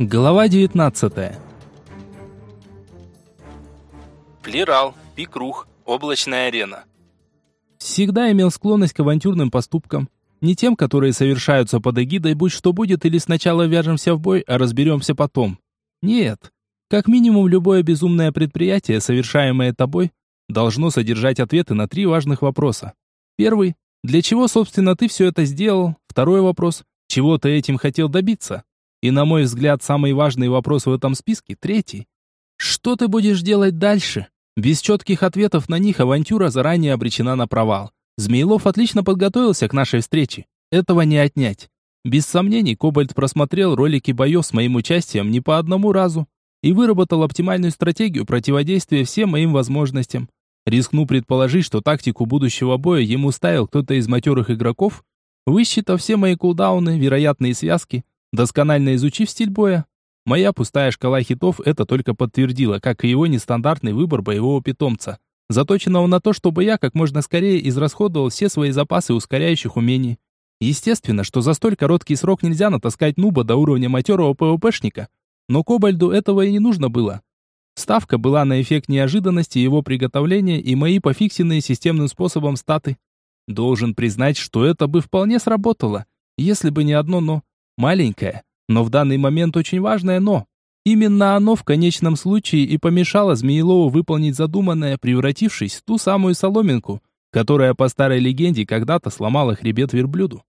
Глава 19. Плерал, Пикрух, Облачная арена. Всегда имел склонность к авантюрным поступкам. Не тем, которые совершаются под эгидой «будь что будет» или сначала вяжемся в бой, а разберемся потом. Нет. Как минимум, любое безумное предприятие, совершаемое тобой, должно содержать ответы на три важных вопроса. Первый. Для чего, собственно, ты все это сделал? Второй вопрос. Чего ты этим хотел добиться? И, на мой взгляд, самый важный вопрос в этом списке – третий. Что ты будешь делать дальше? Без четких ответов на них авантюра заранее обречена на провал. Змеилов отлично подготовился к нашей встрече. Этого не отнять. Без сомнений, Кобальт просмотрел ролики боев с моим участием не по одному разу и выработал оптимальную стратегию противодействия всем моим возможностям. Рискну предположить, что тактику будущего боя ему ставил кто-то из матерых игроков, высчитав все мои кулдауны, вероятные связки, досконально изучив стиль боя. Моя пустая шкала хитов это только подтвердила, как и его нестандартный выбор боевого питомца, заточенного на то, чтобы я как можно скорее израсходовал все свои запасы ускоряющих умений. Естественно, что за столь короткий срок нельзя натаскать нуба до уровня матерого ПВПшника, но Кобальду этого и не нужно было. Ставка была на эффект неожиданности его приготовления и мои пофиксенные системным способом статы. Должен признать, что это бы вполне сработало, если бы не одно «но». Маленькое, но в данный момент очень важное «но». Именно оно в конечном случае и помешало Змеелову выполнить задуманное, превратившись в ту самую соломинку, которая по старой легенде когда-то сломала хребет верблюду.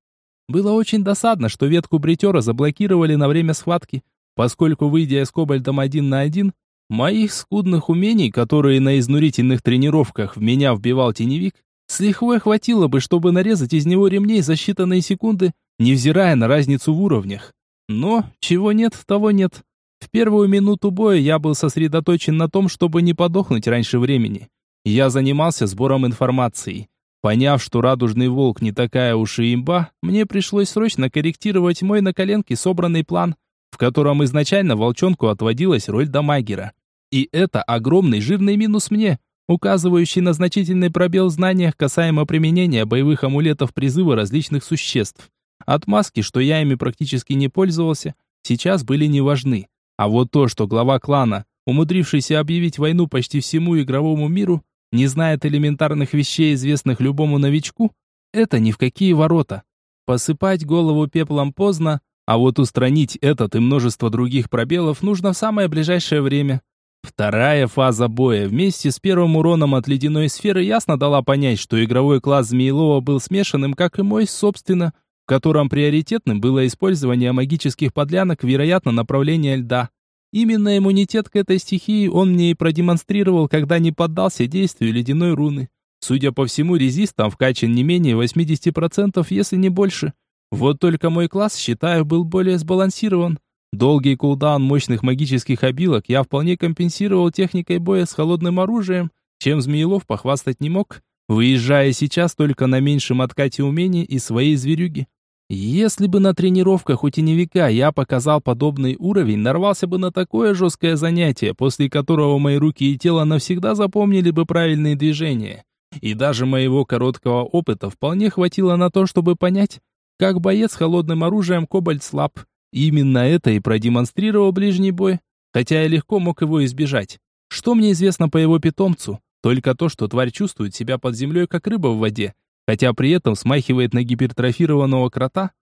Было очень досадно, что ветку бритера заблокировали на время схватки, поскольку, выйдя с Кобальтом один на один, Моих скудных умений, которые на изнурительных тренировках в меня вбивал теневик, с лихвой хватило бы, чтобы нарезать из него ремней за считанные секунды, невзирая на разницу в уровнях. Но чего нет, того нет. В первую минуту боя я был сосредоточен на том, чтобы не подохнуть раньше времени. Я занимался сбором информации. Поняв, что радужный волк не такая уж и имба, мне пришлось срочно корректировать мой на коленке собранный план, в котором изначально волчонку отводилась роль дамагера. И это огромный жирный минус мне, указывающий на значительный пробел в знаниях касаемо применения боевых амулетов призыва различных существ. Отмазки, что я ими практически не пользовался, сейчас были не важны. А вот то, что глава клана, умудрившийся объявить войну почти всему игровому миру, не знает элементарных вещей, известных любому новичку, это ни в какие ворота. Посыпать голову пеплом поздно, а вот устранить этот и множество других пробелов нужно в самое ближайшее время. Вторая фаза боя вместе с первым уроном от ледяной сферы ясно дала понять, что игровой класс Змеилова был смешанным, как и мой, собственно, котором приоритетным было использование магических подлянок, вероятно, направления льда. Именно иммунитет к этой стихии он мне и продемонстрировал, когда не поддался действию ледяной руны. Судя по всему, резист там вкачан не менее 80%, если не больше. Вот только мой класс, считаю, был более сбалансирован. Долгий кулдаун мощных магических обилок я вполне компенсировал техникой боя с холодным оружием, чем Змеелов похвастать не мог, выезжая сейчас только на меньшем откате умений и своей зверюги. Если бы на тренировках у теневика я показал подобный уровень, нарвался бы на такое жесткое занятие, после которого мои руки и тело навсегда запомнили бы правильные движения. И даже моего короткого опыта вполне хватило на то, чтобы понять, как боец с холодным оружием Кобальт слаб, Именно это и продемонстрировал ближний бой, хотя я легко мог его избежать. Что мне известно по его питомцу? Только то, что тварь чувствует себя под землей, как рыба в воде, хотя при этом смахивает на гипертрофированного крота.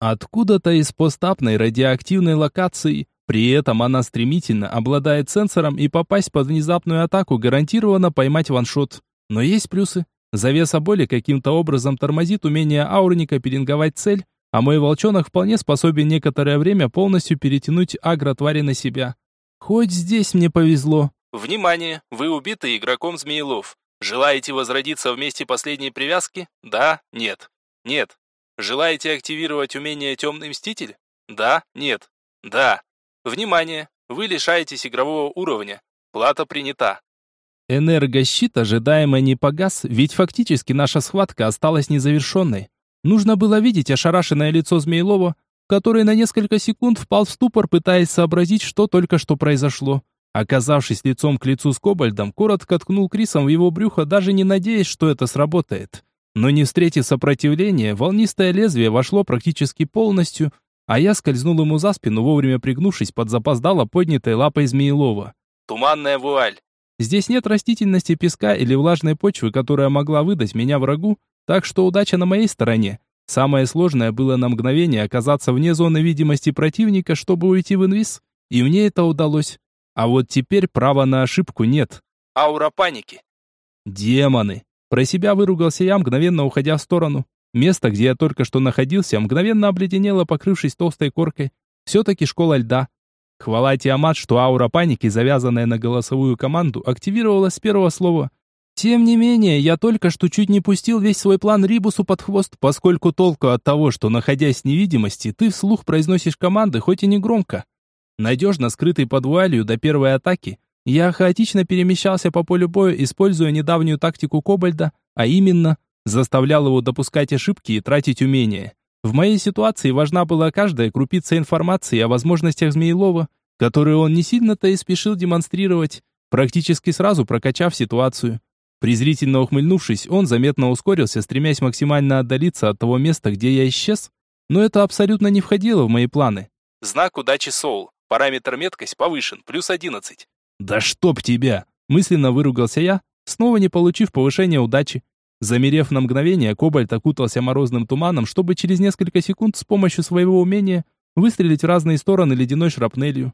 Откуда-то из постапной радиоактивной локации, при этом она стремительно обладает сенсором и попасть под внезапную атаку гарантированно поймать ваншот. Но есть плюсы. Завеса боли каким-то образом тормозит умение аурника пеленговать цель, а мой волчонок вполне способен некоторое время полностью перетянуть агро-твари на себя. Хоть здесь мне повезло. Внимание! Вы убиты игроком Змеелов. Желаете возродиться вместе последней привязки? Да? Нет? Нет. Желаете активировать умение Темный Мститель? Да? Нет? Да. Внимание! Вы лишаетесь игрового уровня. Плата принята. Энергощит ожидаемо не погас, ведь фактически наша схватка осталась незавершенной. Нужно было видеть ошарашенное лицо Змеилова, который на несколько секунд впал в ступор, пытаясь сообразить, что только что произошло. Оказавшись лицом к лицу с Кобальдом, коротко ткнул Крисом в его брюхо, даже не надеясь, что это сработает. Но не встретив сопротивления, волнистое лезвие вошло практически полностью, а я скользнул ему за спину, вовремя пригнувшись под запоздало поднятой лапой Змеелова. Туманная вуаль. Здесь нет растительности песка или влажной почвы, которая могла выдать меня врагу, так что удача на моей стороне. Самое сложное было на мгновение оказаться вне зоны видимости противника, чтобы уйти в инвиз, и мне это удалось. А вот теперь права на ошибку нет. Аура паники. Демоны. Про себя выругался я, мгновенно уходя в сторону. Место, где я только что находился, мгновенно обледенело, покрывшись толстой коркой. Все-таки школа льда. Хвала Тиамат, что аура паники, завязанная на голосовую команду, активировалась с первого слова. Тем не менее, я только что чуть не пустил весь свой план Рибусу под хвост, поскольку толку от того, что, находясь в невидимости, ты вслух произносишь команды, хоть и не громко. Надежно скрытый под вуалью до первой атаки, я хаотично перемещался по полю боя, используя недавнюю тактику Кобальда, а именно, заставлял его допускать ошибки и тратить умения. В моей ситуации важна была каждая крупица информации о возможностях Змеелова, которые он не сильно-то и спешил демонстрировать, практически сразу прокачав ситуацию. Презрительно ухмыльнувшись, он заметно ускорился, стремясь максимально отдалиться от того места, где я исчез, но это абсолютно не входило в мои планы. Знак удачи Соул. Параметр меткость повышен, плюс 11. «Да чтоб тебя!» Мысленно выругался я, снова не получив повышения удачи. Замерев на мгновение, Кобальт окутался морозным туманом, чтобы через несколько секунд с помощью своего умения выстрелить в разные стороны ледяной шрапнелью.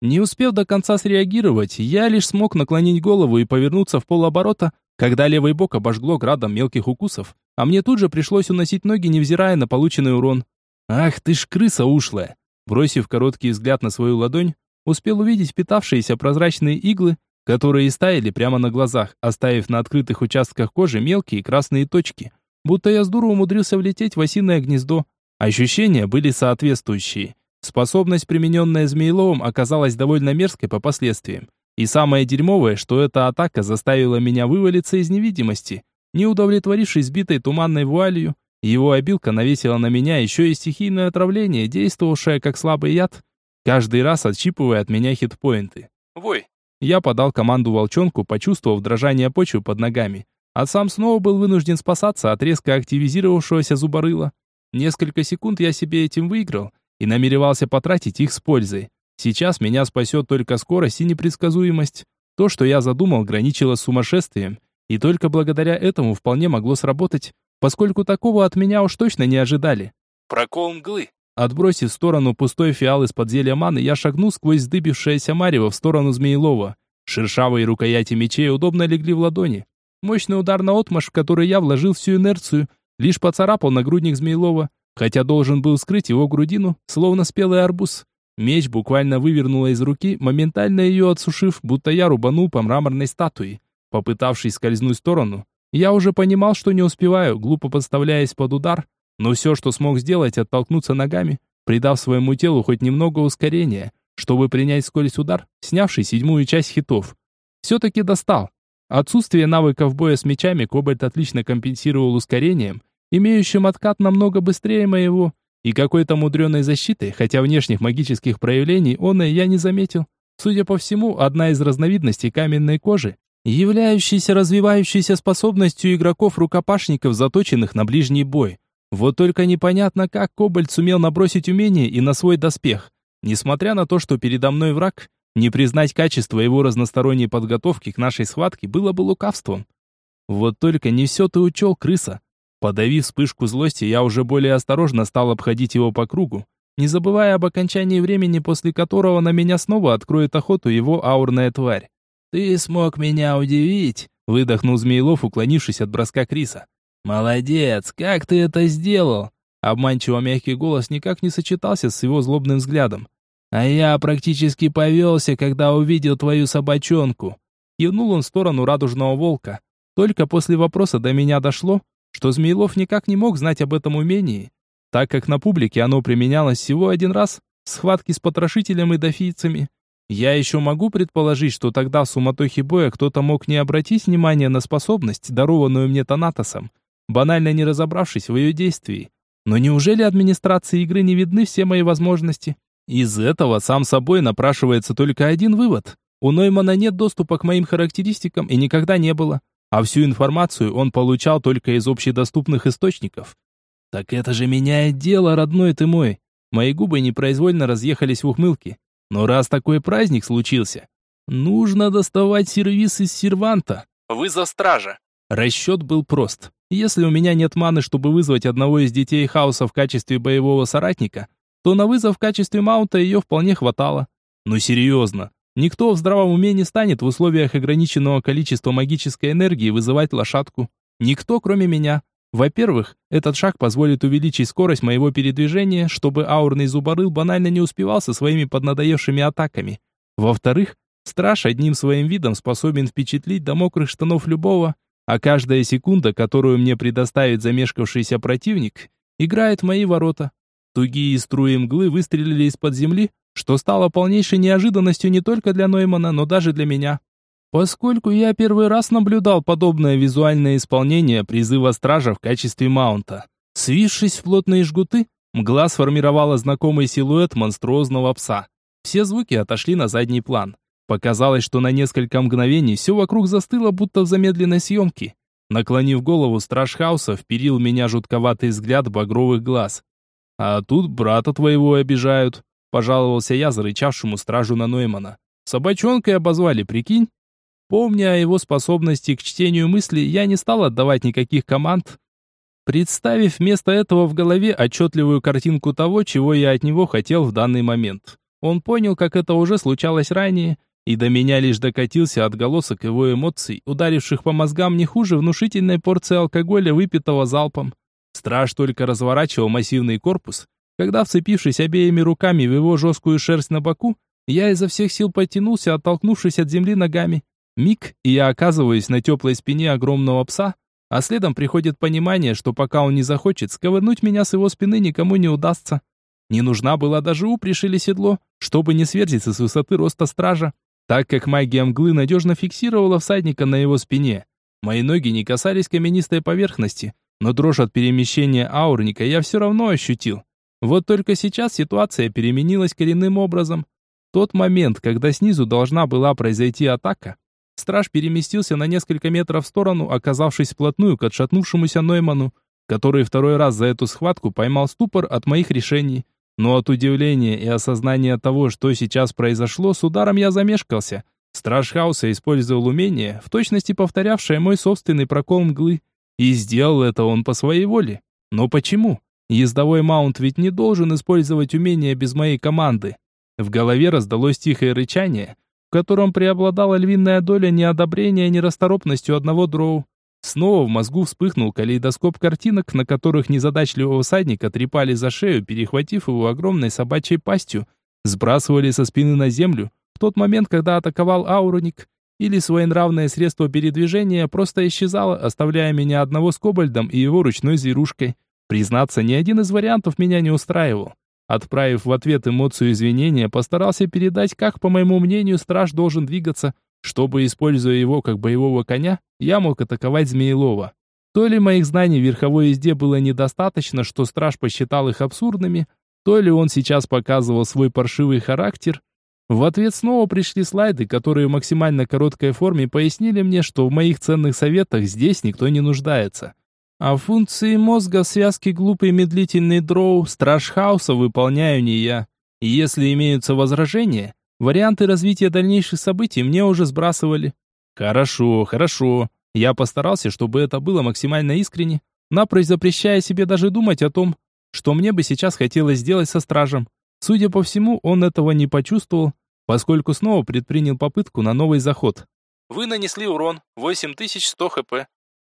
Не успев до конца среагировать, я лишь смог наклонить голову и повернуться в полоборота, когда левый бок обожгло градом мелких укусов, а мне тут же пришлось уносить ноги, невзирая на полученный урон. «Ах ты ж крыса ушлая!» Бросив короткий взгляд на свою ладонь, успел увидеть питавшиеся прозрачные иглы, которые стаяли прямо на глазах, оставив на открытых участках кожи мелкие красные точки, будто я с дуру умудрился влететь в осиное гнездо. Ощущения были соответствующие. Способность, примененная Змееловым, оказалась довольно мерзкой по последствиям. И самое дерьмовое, что эта атака заставила меня вывалиться из невидимости. Не удовлетворившись сбитой туманной вуалью, его обилка навесила на меня еще и стихийное отравление, действовавшее как слабый яд, каждый раз отщипывая от меня хитпоинты. Вой. Я подал команду волчонку, почувствовав дрожание почвы под ногами, а сам снова был вынужден спасаться от резко активизировавшегося зуборыла. Несколько секунд я себе этим выиграл и намеревался потратить их с пользой. Сейчас меня спасет только скорость и непредсказуемость. То, что я задумал, граничило с сумасшествием, и только благодаря этому вполне могло сработать, поскольку такого от меня уж точно не ожидали. Прокол мглы. Отбросив в сторону пустой фиал из-под зелья маны, я шагнул сквозь сдыбившееся марево в сторону Змеелова. Шершавые рукояти мечей удобно легли в ладони. Мощный удар на отмашь, в который я вложил всю инерцию, лишь поцарапал нагрудник Змеелова, хотя должен был скрыть его грудину, словно спелый арбуз. Меч буквально вывернуло из руки, моментально ее отсушив, будто я рубанул по мраморной статуе. Попытавшись скользнуть в сторону, я уже понимал, что не успеваю, глупо подставляясь под удар, но все, что смог сделать, оттолкнуться ногами, придав своему телу хоть немного ускорения, чтобы принять скорость удар, снявший седьмую часть хитов. Все-таки достал. Отсутствие навыков боя с мечами Кобальт отлично компенсировал ускорением, имеющим откат намного быстрее моего, и какой-то мудреной защиты, хотя внешних магических проявлений он и я не заметил. Судя по всему, одна из разновидностей каменной кожи, являющаяся развивающейся способностью игроков-рукопашников, заточенных на ближний бой. Вот только непонятно, как Кобальт сумел набросить умение и на свой доспех. Несмотря на то, что передо мной враг, не признать качество его разносторонней подготовки к нашей схватке было бы лукавством. Вот только не все ты учел, крыса. Подавив вспышку злости, я уже более осторожно стал обходить его по кругу, не забывая об окончании времени, после которого на меня снова откроет охоту его аурная тварь. «Ты смог меня удивить», — выдохнул Змеилов, уклонившись от броска Криса. «Молодец, как ты это сделал?» Обманчиво мягкий голос никак не сочетался с его злобным взглядом. «А я практически повелся, когда увидел твою собачонку». Кивнул он в сторону радужного волка. Только после вопроса до меня дошло, что Змеилов никак не мог знать об этом умении, так как на публике оно применялось всего один раз в схватке с потрошителем и дофийцами. Я еще могу предположить, что тогда в суматохе боя кто-то мог не обратить внимания на способность, дарованную мне Танатосом, банально не разобравшись в ее действии. Но неужели администрации игры не видны все мои возможности? Из этого сам собой напрашивается только один вывод. У Ноймана нет доступа к моим характеристикам и никогда не было. А всю информацию он получал только из общедоступных источников. Так это же меняет дело, родной ты мой. Мои губы непроизвольно разъехались в ухмылке. Но раз такой праздник случился, нужно доставать сервис из серванта. Вызов стража. Расчет был прост. Если у меня нет маны, чтобы вызвать одного из детей хаоса в качестве боевого соратника, то на вызов в качестве маунта ее вполне хватало. Но серьезно, никто в здравом уме не станет в условиях ограниченного количества магической энергии вызывать лошадку. Никто, кроме меня. Во-первых, этот шаг позволит увеличить скорость моего передвижения, чтобы аурный зуборыл банально не успевал со своими поднадоевшими атаками. Во-вторых, страж одним своим видом способен впечатлить до мокрых штанов любого, а каждая секунда, которую мне предоставит замешкавшийся противник, играет в мои ворота. Тугие струи мглы выстрелили из-под земли, что стало полнейшей неожиданностью не только для Ноймана, но даже для меня. Поскольку я первый раз наблюдал подобное визуальное исполнение призыва стража в качестве маунта. Свившись в плотные жгуты, мгла сформировала знакомый силуэт монструозного пса. Все звуки отошли на задний план. Показалось, что на несколько мгновений все вокруг застыло, будто в замедленной съемке. Наклонив голову, страж хаоса вперил меня жутковатый взгляд багровых глаз. «А тут брата твоего обижают», — пожаловался я зарычавшему стражу на Ноймана. «Собачонкой обозвали, прикинь?» Помня о его способности к чтению мыслей, я не стал отдавать никаких команд, представив вместо этого в голове отчетливую картинку того, чего я от него хотел в данный момент. Он понял, как это уже случалось ранее, и до меня лишь докатился отголосок его эмоций, ударивших по мозгам не хуже внушительной порции алкоголя, выпитого залпом. Страж только разворачивал массивный корпус, когда, вцепившись обеими руками в его жесткую шерсть на боку, я изо всех сил подтянулся, оттолкнувшись от земли ногами. Миг, и я оказываюсь на теплой спине огромного пса, а следом приходит понимание, что пока он не захочет, сковырнуть меня с его спины никому не удастся. Не нужна была даже упряжь или седло, чтобы не сверзиться с высоты роста стража, так как магия мглы надежно фиксировала всадника на его спине. Мои ноги не касались каменистой поверхности, но дрожь от перемещения аурника я все равно ощутил. Вот только сейчас ситуация переменилась коренным образом. Тот момент, когда снизу должна была произойти атака, Страж переместился на несколько метров в сторону, оказавшись вплотную к отшатнувшемуся Нойману, который второй раз за эту схватку поймал ступор от моих решений. Но от удивления и осознания того, что сейчас произошло, с ударом я замешкался. Страж хаоса использовал умение, в точности повторявшее мой собственный прокол мглы. И сделал это он по своей воле. Но почему? Ездовой маунт ведь не должен использовать умение без моей команды. В голове раздалось тихое рычание, в котором преобладала львиная доля неодобрения нерасторопностью одного дроу. Снова в мозгу вспыхнул калейдоскоп картинок, на которых незадачливого всадника трепали за шею, перехватив его огромной собачьей пастью, сбрасывали со спины на землю, в тот момент, когда атаковал ауроник, или своенравное средство передвижения просто исчезало, оставляя меня одного с кобальдом и его ручной зверушкой. Признаться, ни один из вариантов меня не устраивал. Отправив в ответ эмоцию извинения, постарался передать, как, по моему мнению, страж должен двигаться, чтобы, используя его как боевого коня, я мог атаковать Змеелова. То ли моих знаний в верховой езде было недостаточно, что страж посчитал их абсурдными, то ли он сейчас показывал свой паршивый характер. В ответ снова пришли слайды, которые в максимально короткой форме пояснили мне, что в моих ценных советах здесь никто не нуждается. А функции мозга в связке глупый медлительный дроу страж хаоса выполняю не я. И если имеются возражения, варианты развития дальнейших событий мне уже сбрасывали. Хорошо, хорошо. Я постарался, чтобы это было максимально искренне, напрочь запрещая себе даже думать о том, что мне бы сейчас хотелось сделать со стражем. Судя по всему, он этого не почувствовал, поскольку снова предпринял попытку на новый заход. Вы нанесли урон 8100 хп.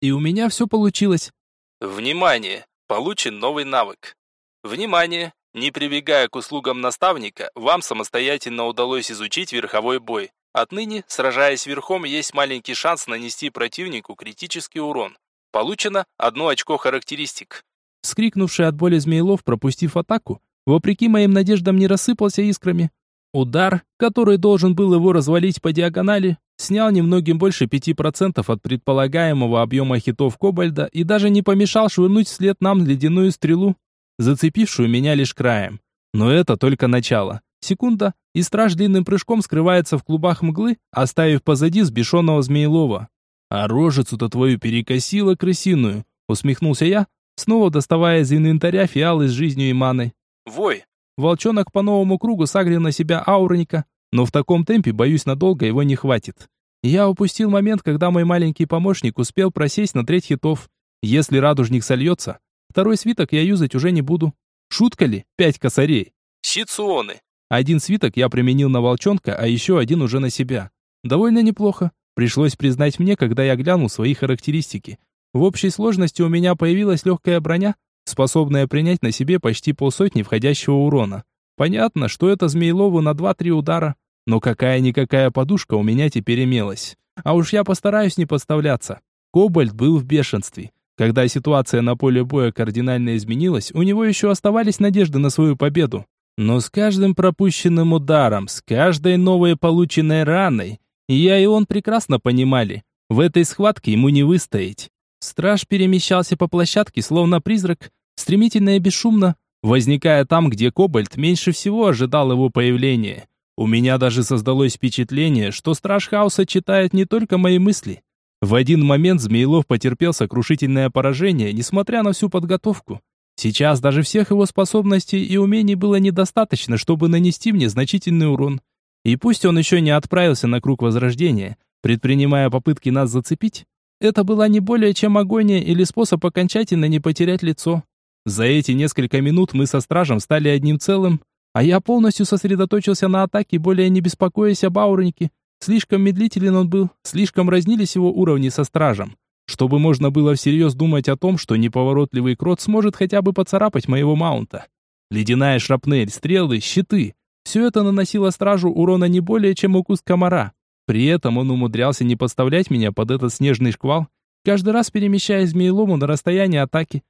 И у меня все получилось. Внимание! Получен новый навык. Внимание! Не прибегая к услугам наставника, вам самостоятельно удалось изучить верховой бой. Отныне, сражаясь верхом, есть маленький шанс нанести противнику критический урон. Получено одно очко характеристик. Скрикнувший от боли Змеелов, пропустив атаку, вопреки моим надеждам не рассыпался искрами. Удар, который должен был его развалить по диагонали, снял немногим больше 5% от предполагаемого объема хитов Кобальда и даже не помешал швырнуть вслед нам ледяную стрелу, зацепившую меня лишь краем. Но это только начало. Секунда, и страж длинным прыжком скрывается в клубах мглы, оставив позади сбешенного Змеелова. «А рожицу-то твою перекосила крысиную», усмехнулся я, снова доставая из инвентаря фиалы с жизнью и маной. «Вой, волчонок по новому кругу сагрил на себя аурника, но в таком темпе, боюсь, надолго его не хватит. Я упустил момент, когда мой маленький помощник успел просесть на треть хитов. Если радужник сольется, второй свиток я юзать уже не буду. Шутка ли? Пять косарей. Ситуоны. Один свиток я применил на волчонка, а еще один уже на себя. Довольно неплохо. Пришлось признать мне, когда я глянул свои характеристики. В общей сложности у меня появилась легкая броня, способная принять на себе почти полсотни входящего урона. Понятно, что это Змеелову на 2-3 удара, но какая-никакая подушка у меня теперь имелась. А уж я постараюсь не подставляться. Кобальт был в бешенстве. Когда ситуация на поле боя кардинально изменилась, у него еще оставались надежды на свою победу. Но с каждым пропущенным ударом, с каждой новой полученной раной, я и он прекрасно понимали, в этой схватке ему не выстоять. Страж перемещался по площадке, словно призрак, стремительно и бесшумно, возникая там, где Кобальт меньше всего ожидал его появления. У меня даже создалось впечатление, что Страж Хаоса читает не только мои мысли. В один момент Змеилов потерпел сокрушительное поражение, несмотря на всю подготовку. Сейчас даже всех его способностей и умений было недостаточно, чтобы нанести мне значительный урон. И пусть он еще не отправился на круг возрождения, предпринимая попытки нас зацепить, это была не более чем агония или способ окончательно не потерять лицо. За эти несколько минут мы со стражем стали одним целым, а я полностью сосредоточился на атаке, более не беспокоясь об аурике. Слишком медлителен он был, слишком разнились его уровни со стражем, чтобы можно было всерьез думать о том, что неповоротливый крот сможет хотя бы поцарапать моего маунта. Ледяная шрапнель, стрелы, щиты — все это наносило стражу урона не более, чем укус комара. При этом он умудрялся не подставлять меня под этот снежный шквал, каждый раз перемещая змеелому на расстояние атаки.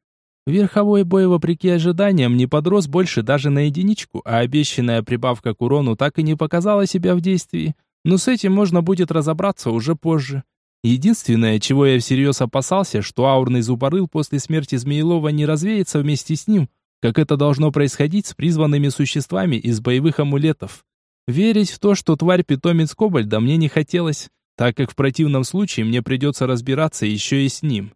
Верховой бой, вопреки ожиданиям, не подрос больше даже на единичку, а обещанная прибавка к урону так и не показала себя в действии. Но с этим можно будет разобраться уже позже. Единственное, чего я всерьез опасался, что аурный зуборыл после смерти Змеелова не развеется вместе с ним, как это должно происходить с призванными существами из боевых амулетов. Верить в то, что тварь питомец Кобальда, мне не хотелось, так как в противном случае мне придется разбираться еще и с ним.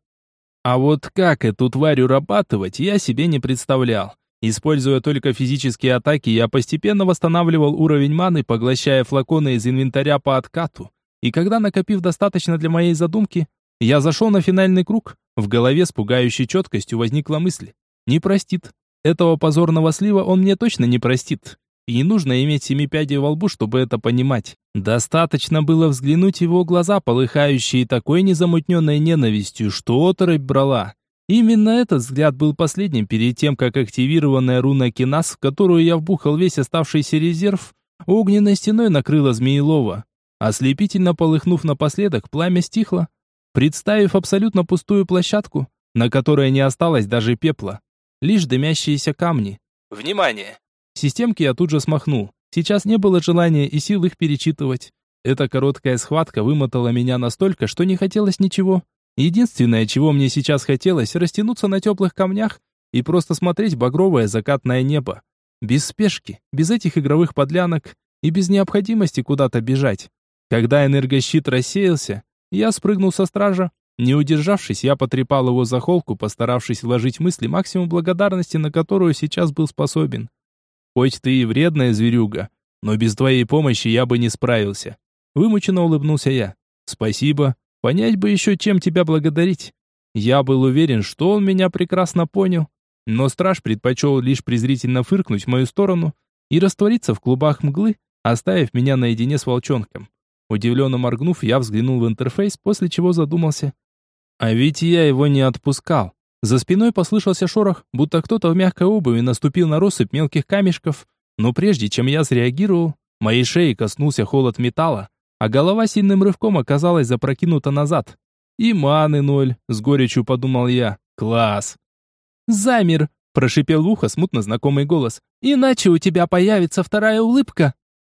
А вот как эту тварь урабатывать, я себе не представлял. Используя только физические атаки, я постепенно восстанавливал уровень маны, поглощая флаконы из инвентаря по откату. И когда, накопив достаточно для моей задумки, я зашел на финальный круг, в голове с пугающей четкостью возникла мысль. Не простит. Этого позорного слива он мне точно не простит. И не нужно иметь семи пядей во лбу, чтобы это понимать. Достаточно было взглянуть в его глаза, полыхающие такой незамутненной ненавистью, что оторопь брала. Именно этот взгляд был последним перед тем, как активированная руна Кинас, в которую я вбухал весь оставшийся резерв, огненной стеной накрыла Змеелова. Ослепительно полыхнув напоследок, пламя стихло, представив абсолютно пустую площадку, на которой не осталось даже пепла. Лишь дымящиеся камни. Внимание! Системки я тут же смахнул. Сейчас не было желания и сил их перечитывать. Эта короткая схватка вымотала меня настолько, что не хотелось ничего. Единственное, чего мне сейчас хотелось, растянуться на теплых камнях и просто смотреть багровое закатное небо. Без спешки, без этих игровых подлянок и без необходимости куда-то бежать. Когда энергощит рассеялся, я спрыгнул со стража. Не удержавшись, я потрепал его за холку, постаравшись вложить мысли максимум благодарности, на которую сейчас был способен. Хоть ты и вредная зверюга, но без твоей помощи я бы не справился. Вымученно улыбнулся я. Спасибо. Понять бы еще, чем тебя благодарить. Я был уверен, что он меня прекрасно понял, но страж предпочел лишь презрительно фыркнуть в мою сторону и раствориться в клубах мглы, оставив меня наедине с волчонком. Удивленно моргнув, я взглянул в интерфейс, после чего задумался. А ведь я его не отпускал. За спиной послышался шорох, будто кто-то в мягкой обуви наступил на россыпь мелких камешков. Но прежде чем я среагировал, моей шеи коснулся холод металла, а голова сильным рывком оказалась запрокинута назад. «И маны ноль», — с горечью подумал я. «Класс!» «Замер!» — прошипел ухо смутно знакомый голос. «Иначе у тебя появится вторая улыбка!»